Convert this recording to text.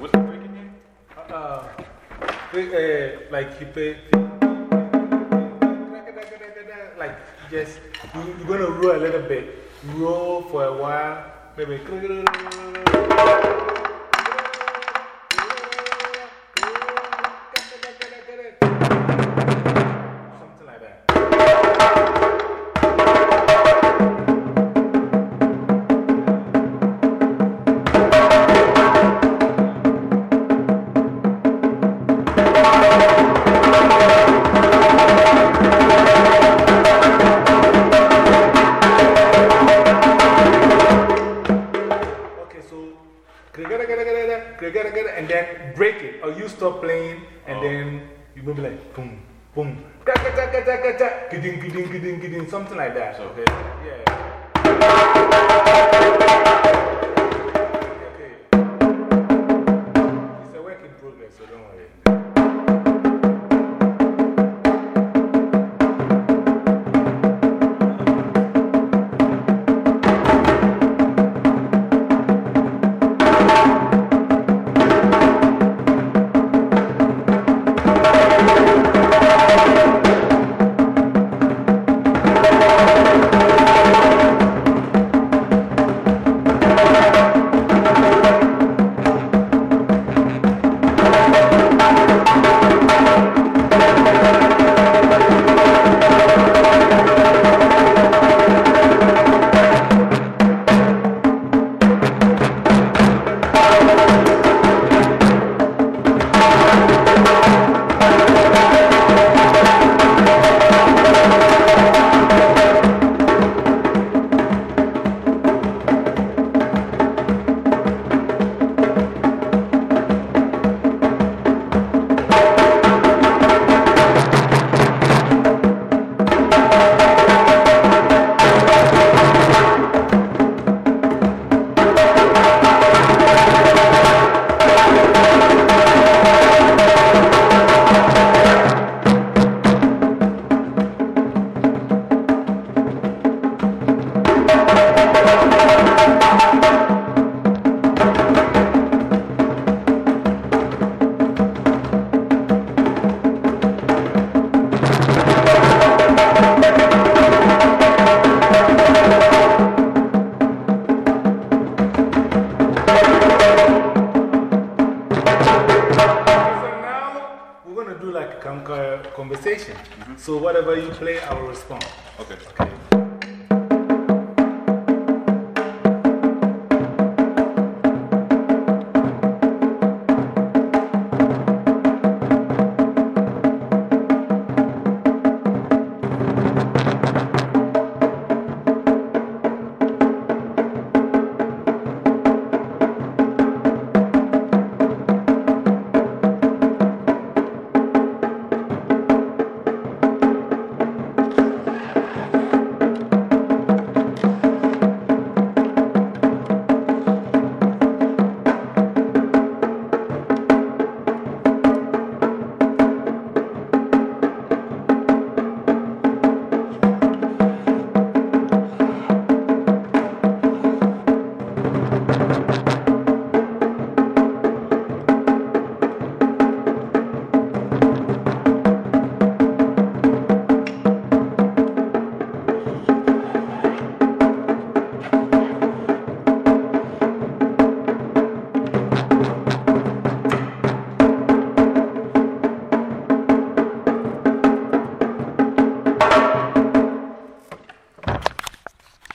what's the breaking name? Uh, uh, like you play. Like just, you, you're going to roll a little bit. Roll for a while. Maybe. And then break it, or you stop playing, and oh. then you move like boom, boom, giding, giding, giding, giding, something like that. Okay, yeah. Okay. It's a work in progress, so don't worry. We're going to do like a con- conversation. So whatever you play, I will respond. Okay. Okay.